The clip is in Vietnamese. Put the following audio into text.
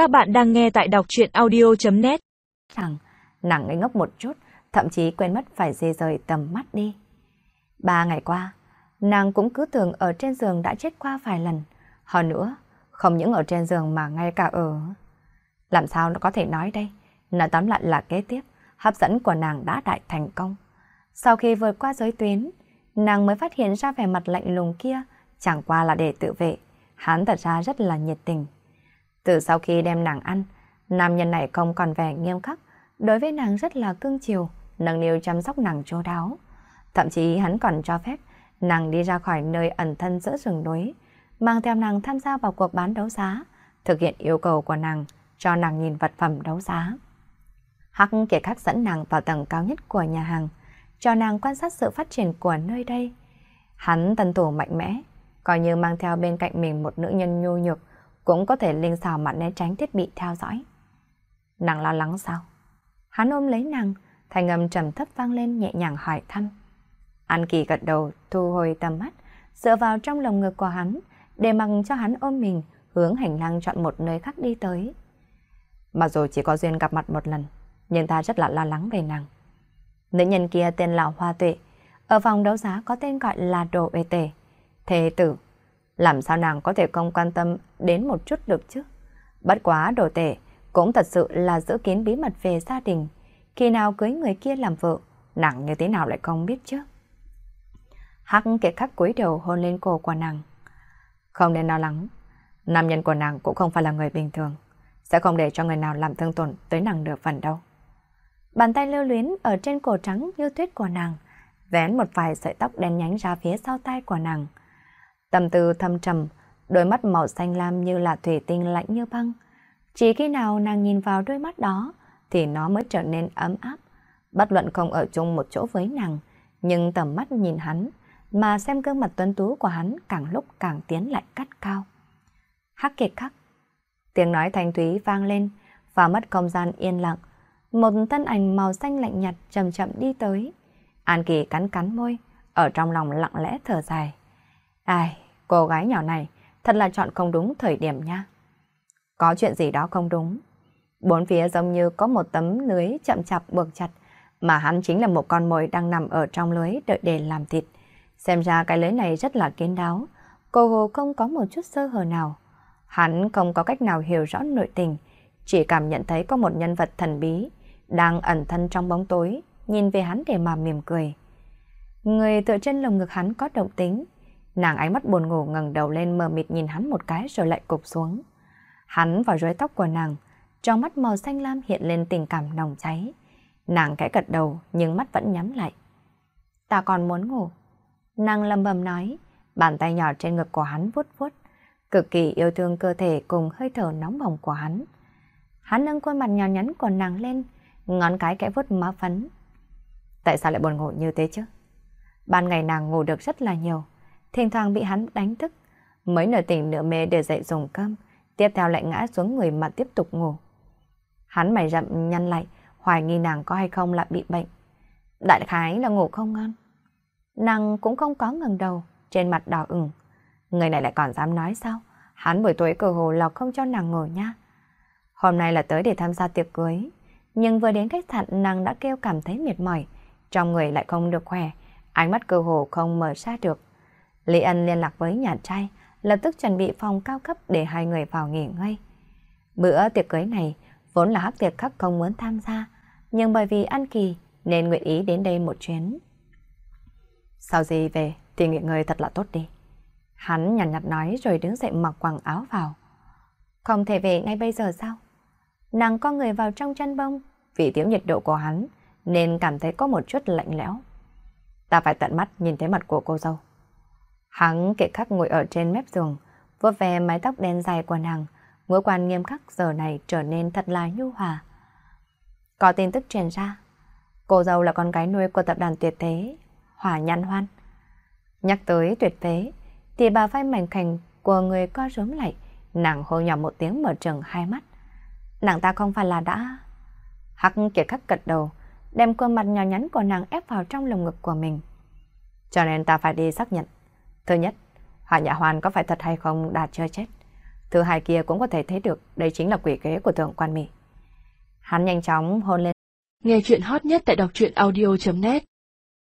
Các bạn đang nghe tại đọc chuyện audio.net Rằng nàng ngây ngốc một chút, thậm chí quên mất phải dê rời tầm mắt đi. Ba ngày qua, nàng cũng cứ tưởng ở trên giường đã chết qua vài lần. Hơn nữa, không những ở trên giường mà ngay cả ở... Làm sao nó có thể nói đây? Nói tóm lại là kế tiếp, hấp dẫn của nàng đã đại thành công. Sau khi vượt qua giới tuyến, nàng mới phát hiện ra vẻ mặt lạnh lùng kia chẳng qua là để tự vệ. Hắn thật ra rất là nhiệt tình. Từ sau khi đem nàng ăn, nam nhân này không còn vẻ nghiêm khắc, đối với nàng rất là cưng chiều, nâng niu chăm sóc nàng chu đáo. Thậm chí hắn còn cho phép nàng đi ra khỏi nơi ẩn thân giữa rừng núi, mang theo nàng tham gia vào cuộc bán đấu giá, thực hiện yêu cầu của nàng cho nàng nhìn vật phẩm đấu giá. Hắc kể khắc dẫn nàng vào tầng cao nhất của nhà hàng, cho nàng quan sát sự phát triển của nơi đây. Hắn tân thủ mạnh mẽ, coi như mang theo bên cạnh mình một nữ nhân nhu nhược, cũng có thể linh xào mà né tránh thiết bị theo dõi. Nàng lo lắng sao? Hắn ôm lấy nàng, thành âm trầm thấp vang lên nhẹ nhàng hỏi thăm. An Kỳ gật đầu, thu hồi tầm mắt, dựa vào trong lồng ngực của hắn, để mặc cho hắn ôm mình, hướng hành lang chọn một nơi khác đi tới. Mặc dù chỉ có duyên gặp mặt một lần, nhưng ta rất là lo lắng về nàng. Nữ nhân kia tên là Hoa Tuệ, ở phòng đấu giá có tên gọi là Đồ Ê Tề. thế tử, làm sao nàng có thể không quan tâm đến một chút được chứ? Bất quá đồ tệ, cũng thật sự là giữ kín bí mật về gia đình. Khi nào cưới người kia làm vợ, nàng như thế nào lại không biết chứ? Hắc kiệt khắc cúi đầu hôn lên cổ của nàng. Không nên lo lắng, nam nhân của nàng cũng không phải là người bình thường, sẽ không để cho người nào làm thương tổn tới nàng được phần đâu. Bàn tay lưu luyến ở trên cổ trắng như tuyết của nàng, vén một vài sợi tóc đen nhánh ra phía sau tay của nàng. Tâm tư thâm trầm, đôi mắt màu xanh lam như là thủy tinh lạnh như băng. Chỉ khi nào nàng nhìn vào đôi mắt đó, thì nó mới trở nên ấm áp. Bất luận không ở chung một chỗ với nàng, nhưng tầm mắt nhìn hắn, mà xem gương mặt tuấn tú của hắn càng lúc càng tiến lại cắt cao. Hắc kiệt khắc. Tiếng nói thanh thúy vang lên, và mất không gian yên lặng. Một thân ảnh màu xanh lạnh nhạt chậm chậm đi tới. An Kỳ cắn cắn môi, ở trong lòng lặng lẽ thở dài. Ai, cô gái nhỏ này thật là chọn không đúng thời điểm nha. Có chuyện gì đó không đúng. Bốn phía giống như có một tấm lưới chậm chạp buộc chặt, mà hắn chính là một con mồi đang nằm ở trong lưới đợi để làm thịt. Xem ra cái lưới này rất là kiến đáo, cô hồ không có một chút sơ hở nào. Hắn không có cách nào hiểu rõ nội tình, chỉ cảm nhận thấy có một nhân vật thần bí đang ẩn thân trong bóng tối, nhìn về hắn để mà mỉm cười. Người tựa trên lồng ngực hắn có động tính, Nàng ánh mắt buồn ngủ ngẩng đầu lên mờ mịt nhìn hắn một cái rồi lại cục xuống. Hắn vào rối tóc của nàng, trong mắt màu xanh lam hiện lên tình cảm nồng cháy. Nàng kẽ gật đầu nhưng mắt vẫn nhắm lại. Ta còn muốn ngủ. Nàng lầm bầm nói, bàn tay nhỏ trên ngực của hắn vuốt vuốt, cực kỳ yêu thương cơ thể cùng hơi thở nóng bỏng của hắn. Hắn nâng khuôn mặt nhỏ nhắn của nàng lên, ngón cái kẽ vuốt má phấn. Tại sao lại buồn ngủ như thế chứ? Ban ngày nàng ngủ được rất là nhiều, thỉnh thoảng bị hắn đánh thức. Mới nửa tỉnh nửa mê để dậy dùng cơm, tiếp theo lại ngã xuống người mà tiếp tục ngủ. Hắn mày rậm nhăn lại, hoài nghi nàng có hay không là bị bệnh. Đại khái là ngủ không ngon. Nàng cũng không có ngừng đầu, trên mặt đỏ ửng. Người này lại còn dám nói sao? Hắn buổi tối cờ hồ là không cho nàng ngồi nha. Hôm nay là tới để tham gia tiệc cưới. Nhưng vừa đến khách sạn nàng đã kêu cảm thấy mệt mỏi. Trong người lại không được khỏe. Ánh mắt cơ hồ không mở ra được. Lý Ân liên lạc với nhà trai, lập tức chuẩn bị phòng cao cấp để hai người vào nghỉ ngơi. Bữa tiệc cưới này vốn là hắc tiệc khắc không muốn tham gia, nhưng bởi vì ăn kỳ nên nguyện ý đến đây một chuyến. Sau gì về thì nghỉ ngơi thật là tốt đi. Hắn nhàn nhạt nói rồi đứng dậy mặc quần áo vào. Không thể về ngay bây giờ sao? Nàng có người vào trong chăn bông, vì thiếu nhiệt độ của hắn nên cảm thấy có một chút lạnh lẽo. Ta phải tận mắt nhìn thấy mặt của cô dâu. Hắn kệ khắc ngồi ở trên mép giường, vuốt ve mái tóc đen dài của nàng, ngũ quan nghiêm khắc giờ này trở nên thật là nhu hòa. Có tin tức truyền ra, cô dâu là con gái nuôi của tập đoàn tuyệt thế, Hỏa nhăn Hoan. Nhắc tới tuyệt thế, thì bà vai mảnh khảnh của người co rúm lại, nàng hô nhỏ một tiếng mở trừng hai mắt. Nàng ta không phải là đã... Hắc kiệt khắc cật đầu, đem khuôn mặt nhỏ nhắn của nàng ép vào trong lồng ngực của mình. Cho nên ta phải đi xác nhận. Thứ nhất, Hạ Nhã Hoàn có phải thật hay không đã chưa chết. Thứ hai kia cũng có thể thấy được đây chính là quỷ kế của thượng quan mỹ Hắn nhanh chóng hôn lên. Nghe chuyện hot nhất tại đọc truyện audio.net